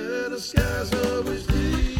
Yeah, the sky's always blue.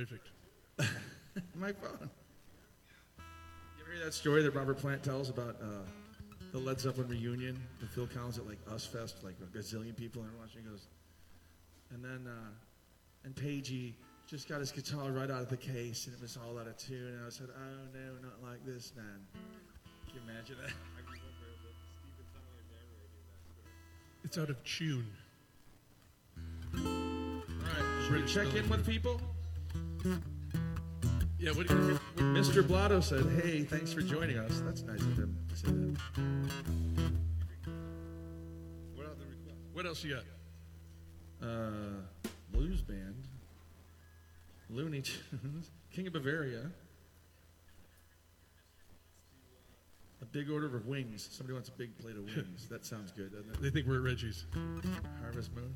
Perfect. My phone. You ever hear that story that Robert Plant tells about uh, the Led Zeppelin reunion with Phil Collins at like Us Fest, like a gazillion people are watching? He goes, and then uh, and Pagey just got his guitar right out of the case, and it was all out of tune. And I said, "Oh no, not like this, man." Can you imagine that? It's out of tune. All right, should we check in with people? Yeah, what what, Mr. Blotto said, "Hey, thanks for joining us." That's nice of him to say that. what, else, what else you got? Uh, blues band, Looney Tunes, King of Bavaria, a big order of wings. Somebody wants a big plate of wings. that sounds good, doesn't it? They think we're at Reggie's. Harvest Moon.